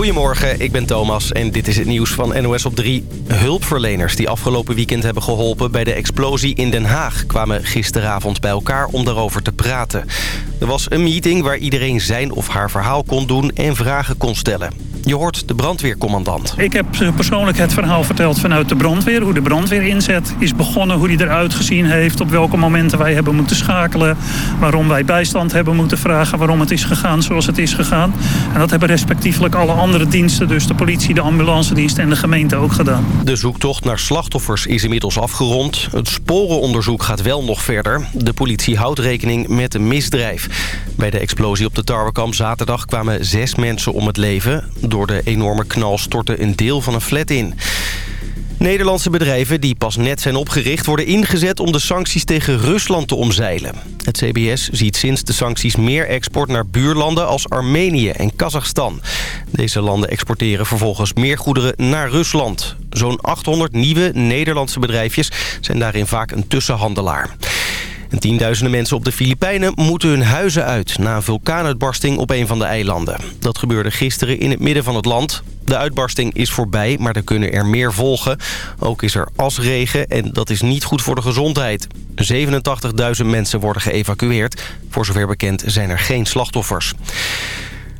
Goedemorgen, ik ben Thomas en dit is het nieuws van NOS op 3. Hulpverleners die afgelopen weekend hebben geholpen bij de explosie in Den Haag... kwamen gisteravond bij elkaar om daarover te praten. Er was een meeting waar iedereen zijn of haar verhaal kon doen en vragen kon stellen. Je hoort de brandweercommandant. Ik heb persoonlijk het verhaal verteld vanuit de brandweer. Hoe de brandweer inzet is begonnen, hoe die eruit gezien heeft... op welke momenten wij hebben moeten schakelen... waarom wij bijstand hebben moeten vragen... waarom het is gegaan zoals het is gegaan. En dat hebben respectievelijk alle andere diensten... dus de politie, de ambulancedienst en de gemeente ook gedaan. De zoektocht naar slachtoffers is inmiddels afgerond. Het sporenonderzoek gaat wel nog verder. De politie houdt rekening met een misdrijf. Bij de explosie op de Tarwekamp zaterdag kwamen zes mensen om het leven. Door de enorme knal stortte een deel van een flat in. Nederlandse bedrijven die pas net zijn opgericht... worden ingezet om de sancties tegen Rusland te omzeilen. Het CBS ziet sinds de sancties meer export naar buurlanden... als Armenië en Kazachstan. Deze landen exporteren vervolgens meer goederen naar Rusland. Zo'n 800 nieuwe Nederlandse bedrijfjes zijn daarin vaak een tussenhandelaar. En tienduizenden mensen op de Filipijnen moeten hun huizen uit... na een vulkaanuitbarsting op een van de eilanden. Dat gebeurde gisteren in het midden van het land. De uitbarsting is voorbij, maar er kunnen er meer volgen. Ook is er asregen en dat is niet goed voor de gezondheid. 87.000 mensen worden geëvacueerd. Voor zover bekend zijn er geen slachtoffers.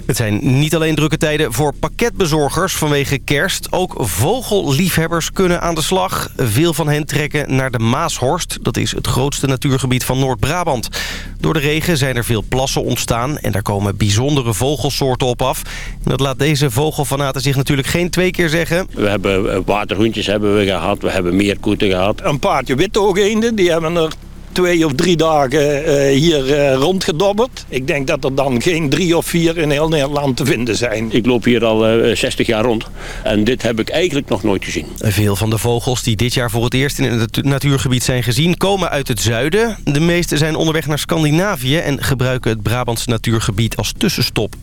Het zijn niet alleen drukke tijden voor pakketbezorgers vanwege kerst. Ook vogelliefhebbers kunnen aan de slag. Veel van hen trekken naar de Maashorst. Dat is het grootste natuurgebied van Noord-Brabant. Door de regen zijn er veel plassen ontstaan... en daar komen bijzondere vogelsoorten op af. En dat laat deze vogelfanaten zich natuurlijk geen twee keer zeggen. We hebben waterhoentjes hebben we gehad, we hebben meerkoeten gehad. Een paardje witoogenden, die hebben er twee of drie dagen uh, hier uh, rondgedobberd. Ik denk dat er dan geen drie of vier in heel Nederland te vinden zijn. Ik loop hier al uh, 60 jaar rond en dit heb ik eigenlijk nog nooit gezien. Veel van de vogels die dit jaar voor het eerst in het natuurgebied zijn gezien... komen uit het zuiden. De meeste zijn onderweg naar Scandinavië... en gebruiken het Brabantse natuurgebied als tussenstop.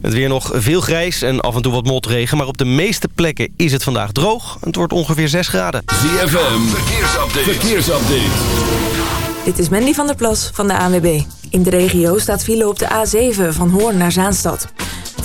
Het weer nog veel grijs en af en toe wat motregen. Maar op de meeste plekken is het vandaag droog. Het wordt ongeveer 6 graden. ZFM, verkeersupdate. verkeersupdate. Dit is Mandy van der Plas van de ANWB. In de regio staat file op de A7 van Hoorn naar Zaanstad.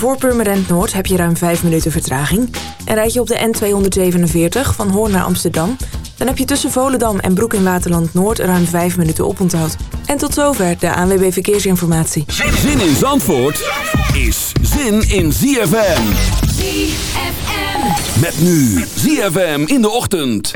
Voor Purmerend Noord heb je ruim 5 minuten vertraging. En rijd je op de N247 van Hoorn naar Amsterdam... dan heb je tussen Volendam en Broek in Waterland Noord ruim 5 minuten oponthoud. En tot zover de ANWB Verkeersinformatie. Zin in Zandvoort is zin in ZFM. ZFM. Met nu ZFM in de ochtend.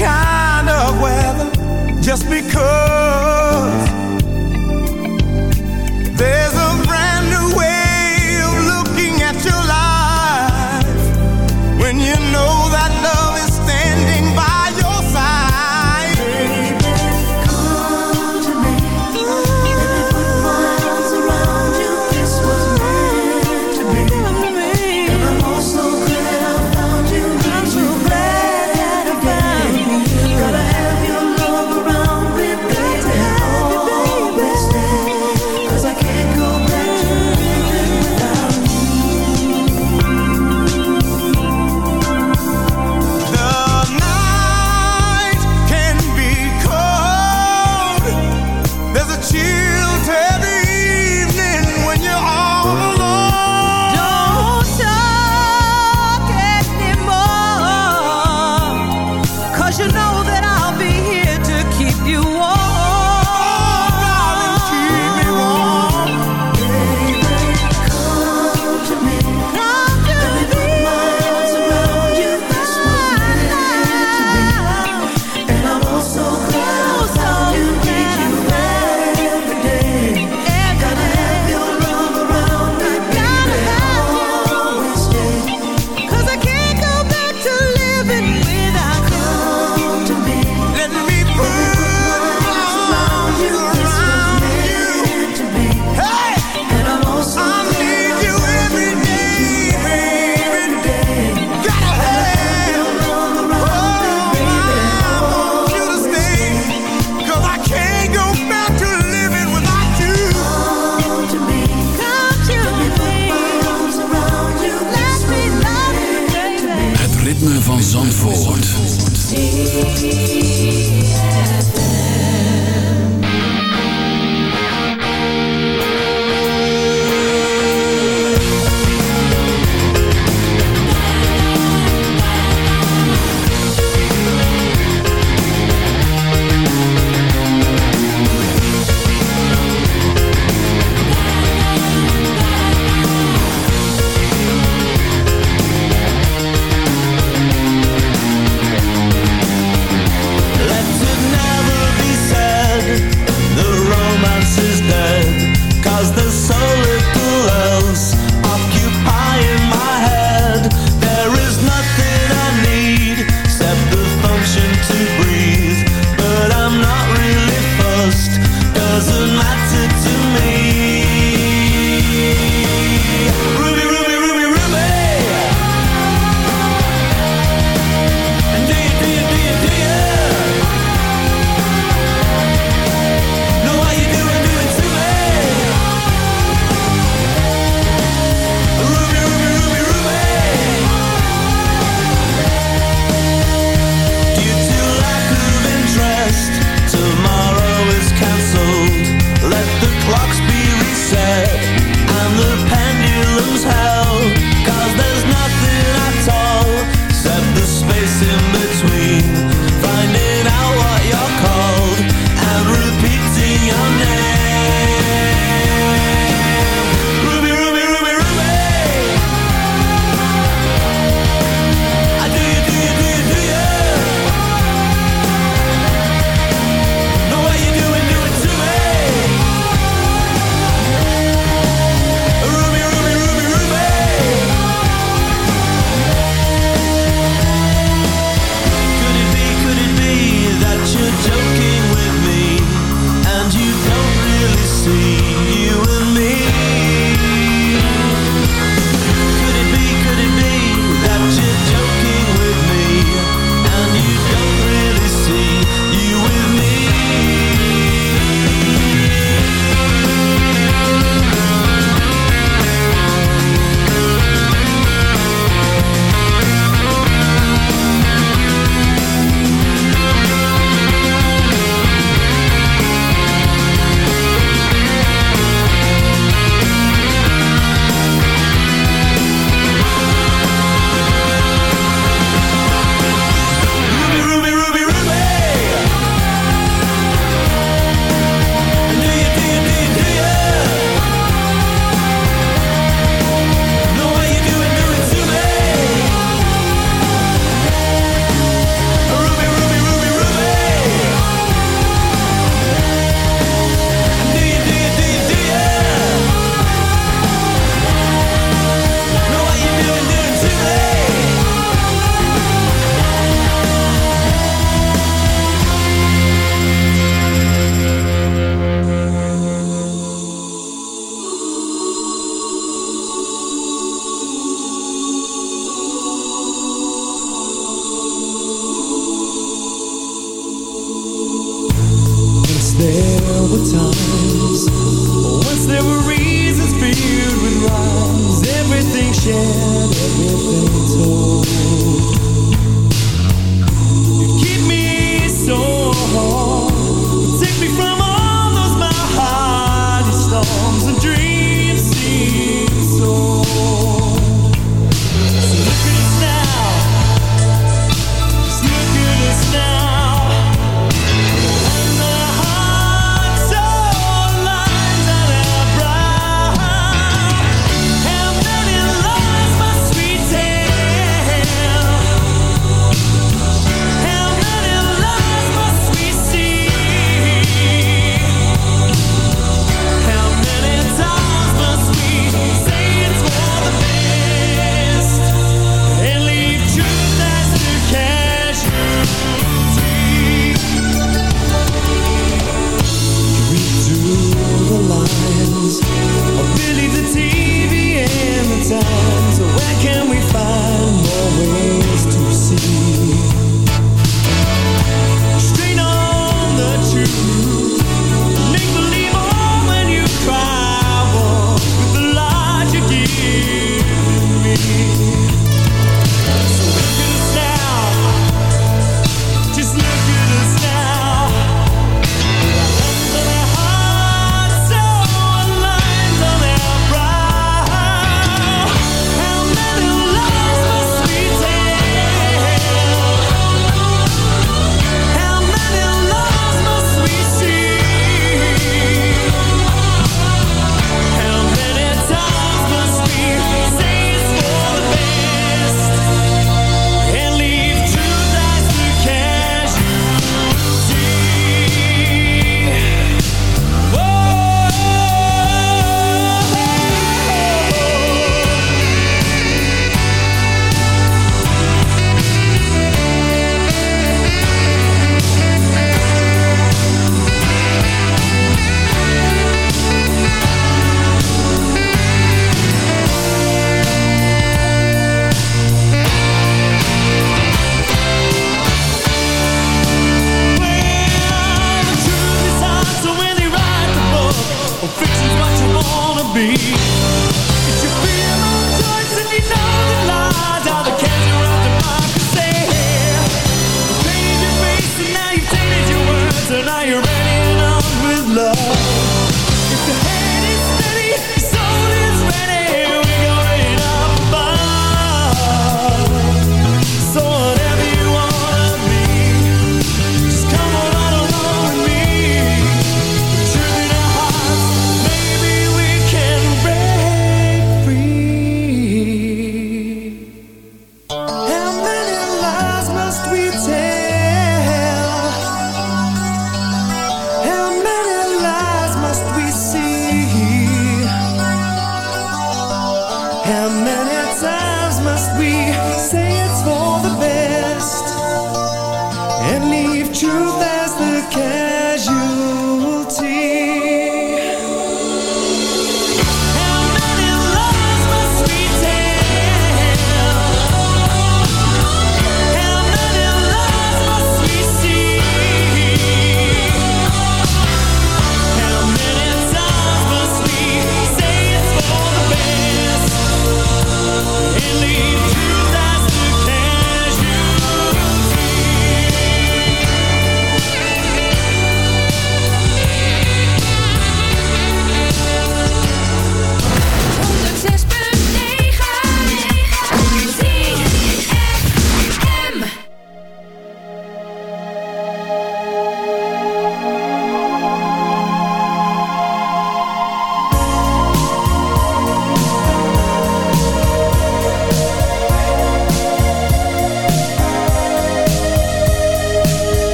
kind of weather just because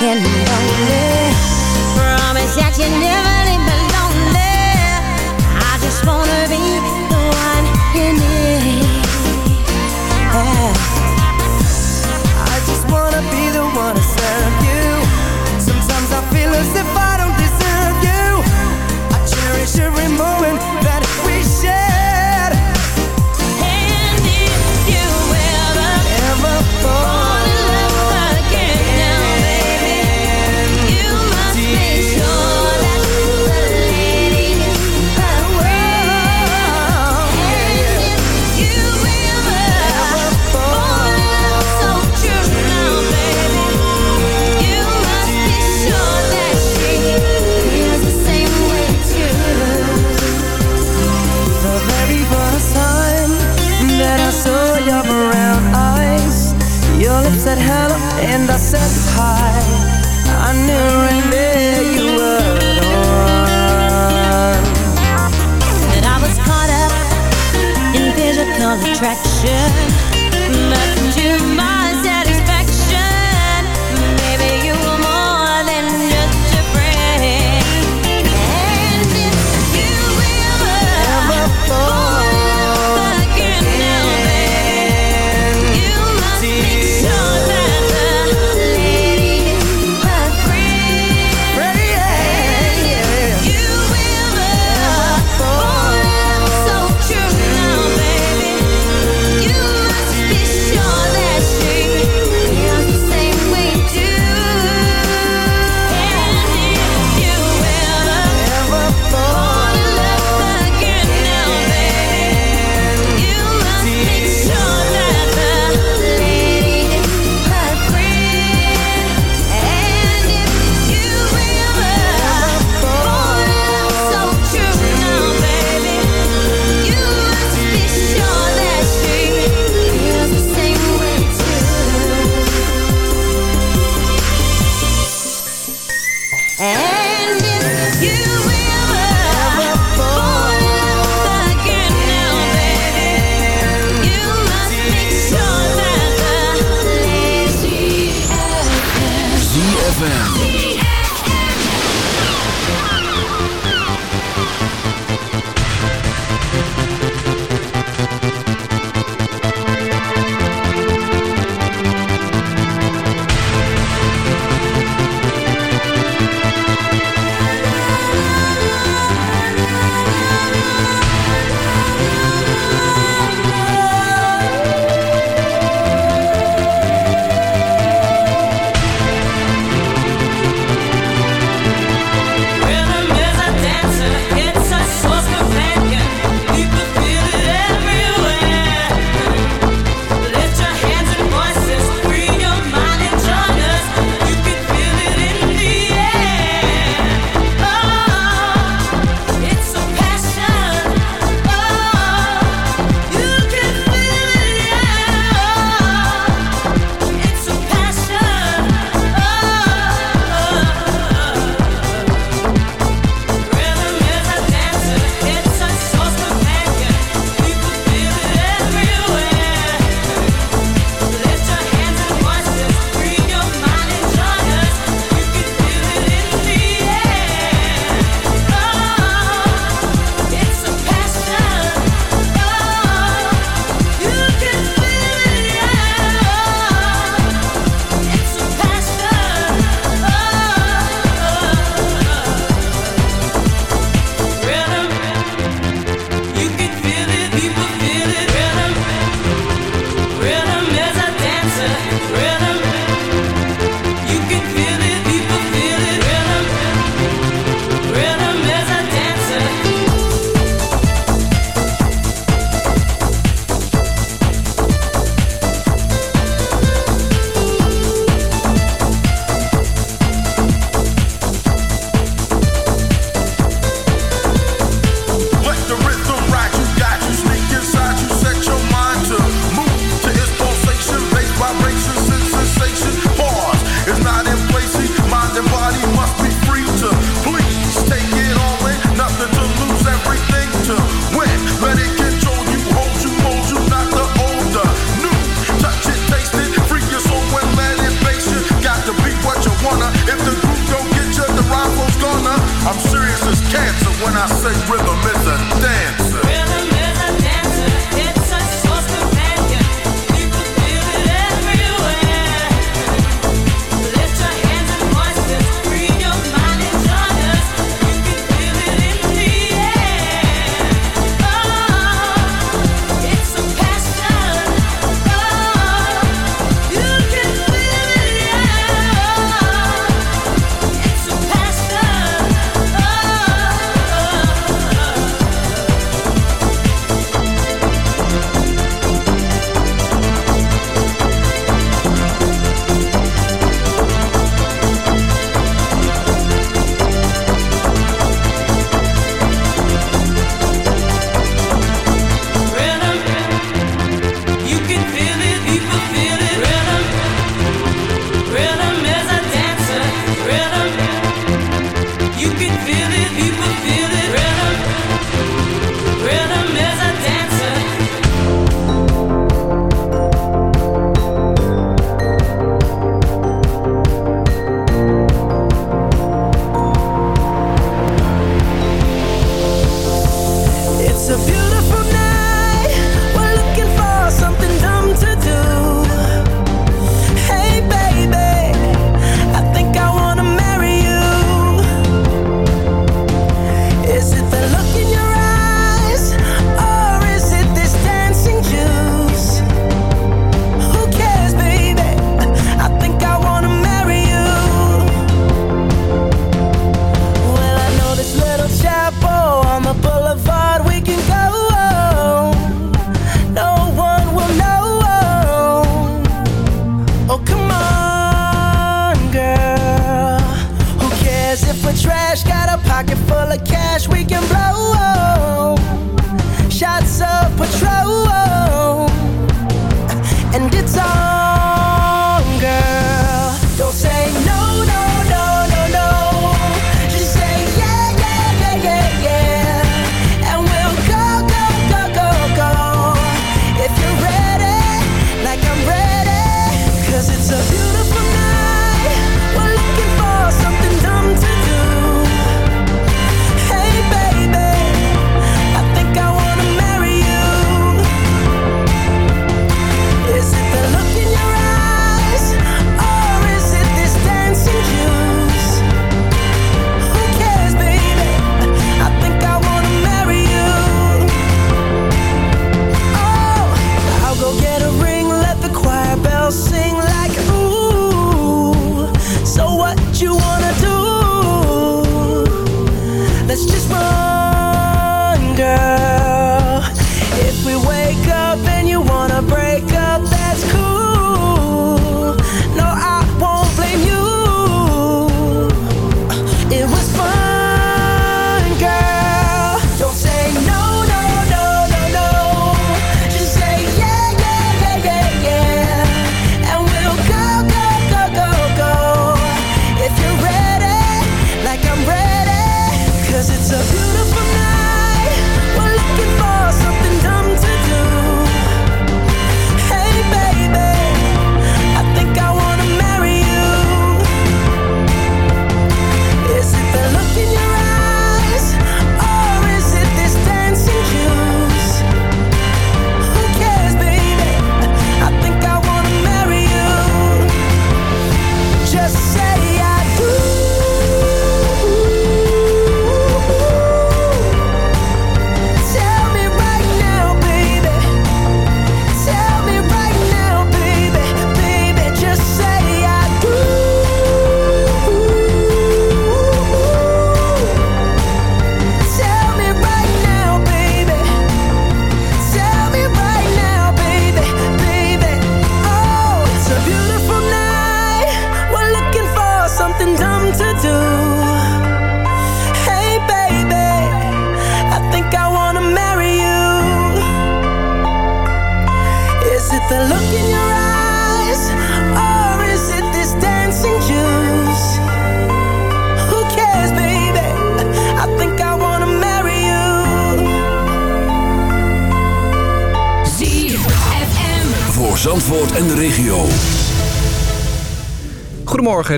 and lonely. Promise that you never. I knew never there you were. That I was caught up in physical attraction. When I say rhythm is a dancer.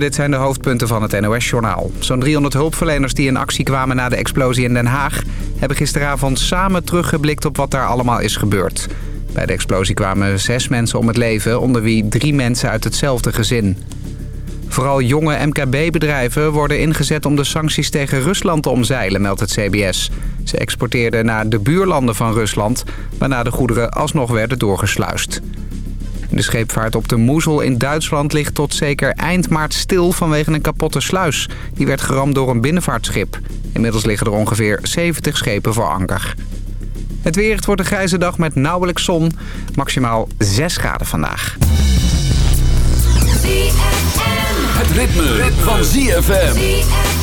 Dit zijn de hoofdpunten van het NOS-journaal. Zo'n 300 hulpverleners die in actie kwamen na de explosie in Den Haag... hebben gisteravond samen teruggeblikt op wat daar allemaal is gebeurd. Bij de explosie kwamen zes mensen om het leven, onder wie drie mensen uit hetzelfde gezin. Vooral jonge MKB-bedrijven worden ingezet om de sancties tegen Rusland te omzeilen, meldt het CBS. Ze exporteerden naar de buurlanden van Rusland, waarna de goederen alsnog werden doorgesluist. De scheepvaart op de Moezel in Duitsland ligt tot zeker eind maart stil vanwege een kapotte sluis. Die werd geramd door een binnenvaartschip. Inmiddels liggen er ongeveer 70 schepen voor anker. Het weer, wordt een grijze dag met nauwelijks zon. Maximaal 6 graden vandaag. Het ritme, van ZFM.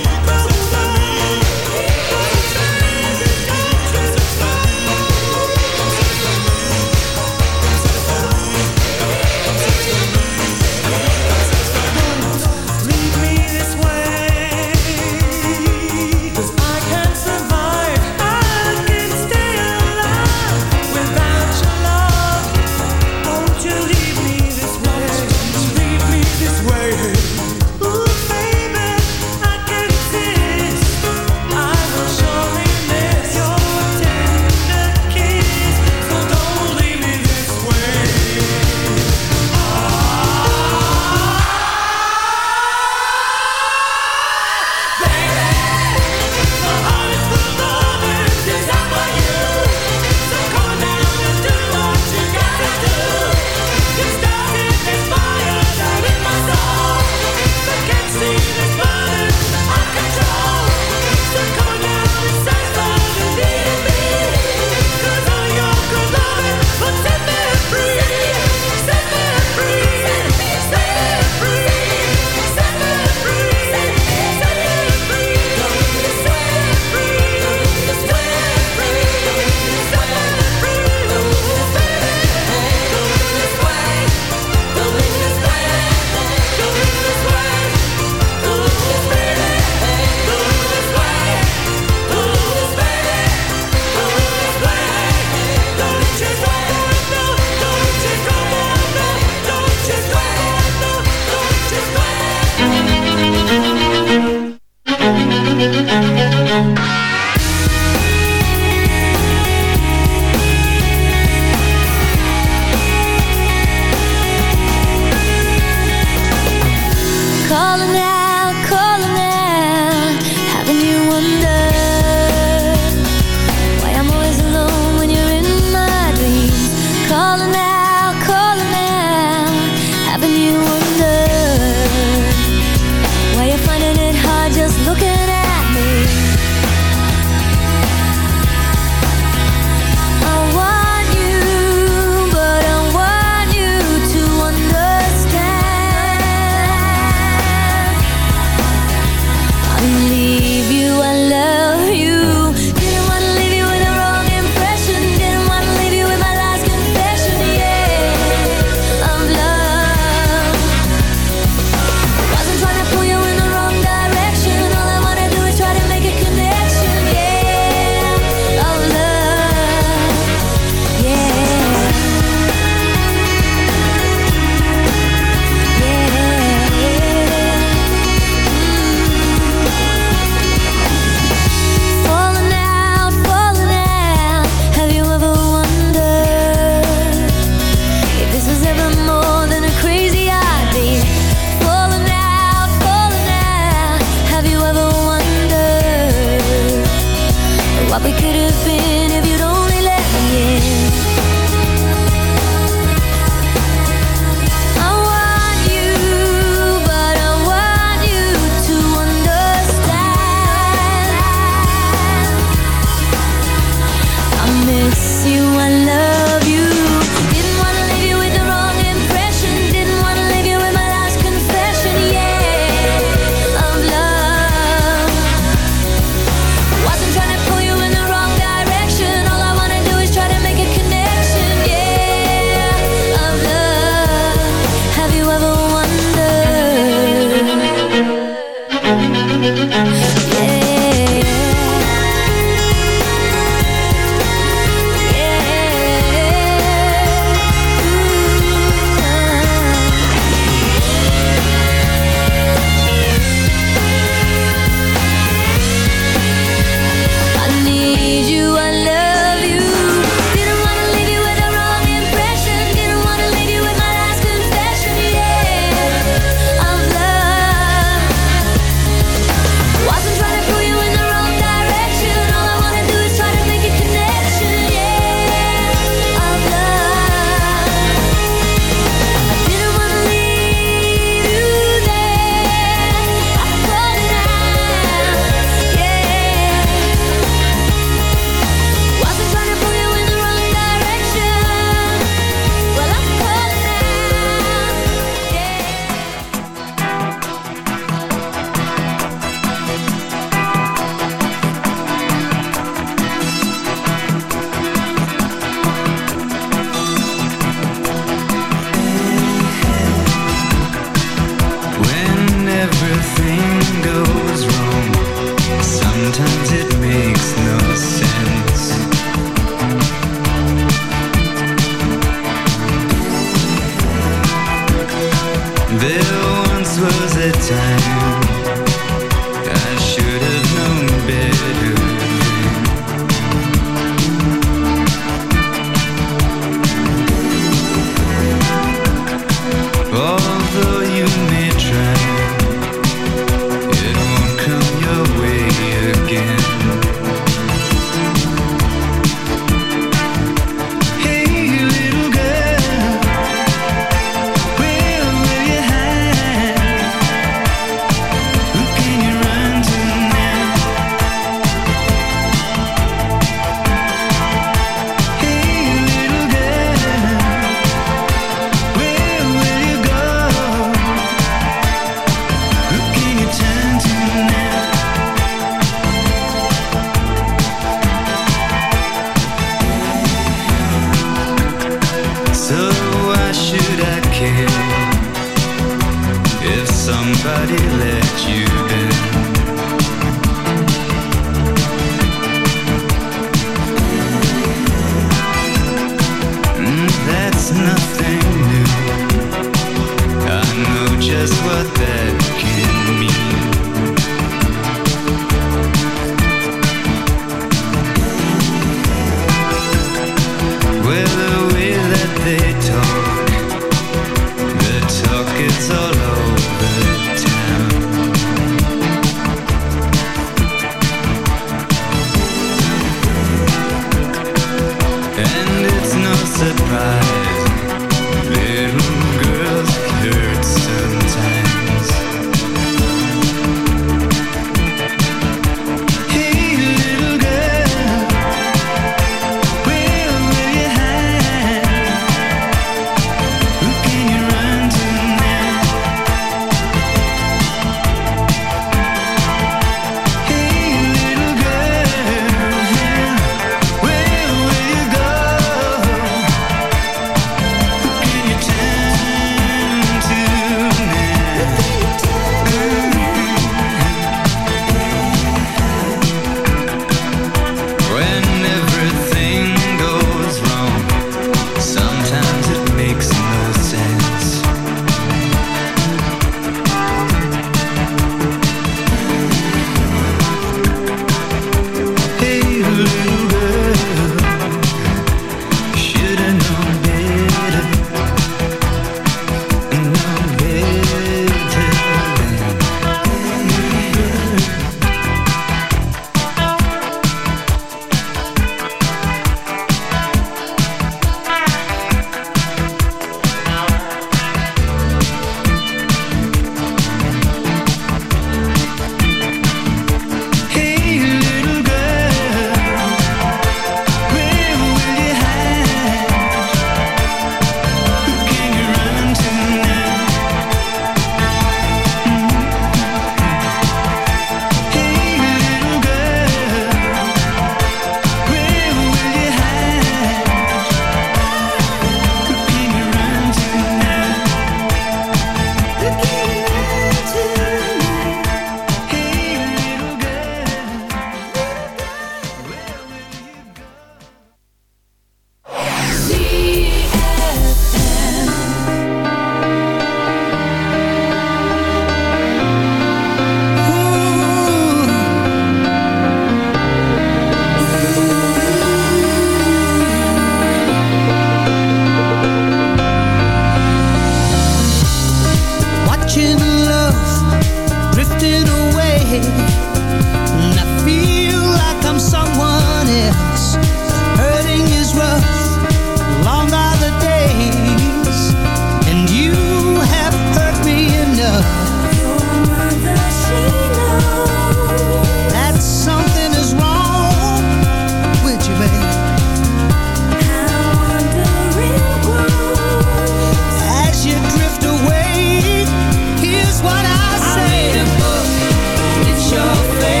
it's your face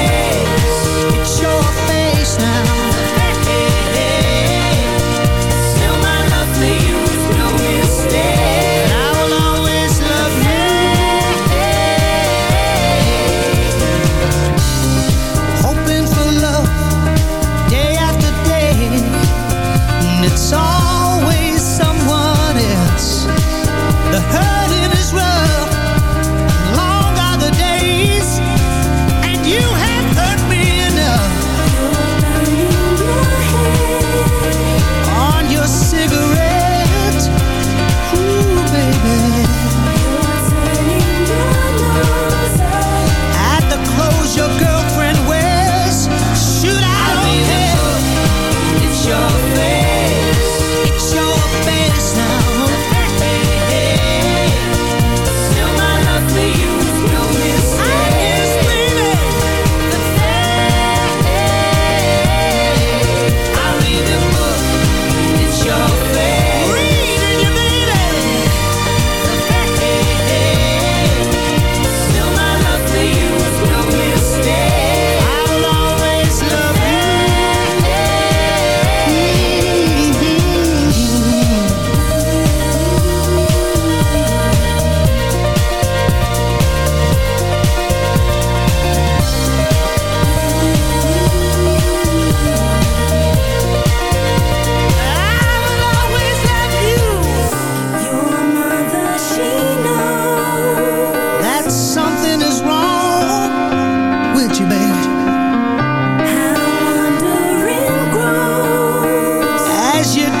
you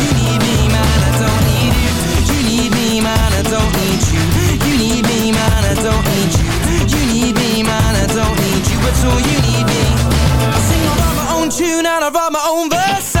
I don't need you. You need me, man, I don't need you. You need me, man, I don't need you at all. You need me. I sing, I my own tune and I write my own verse.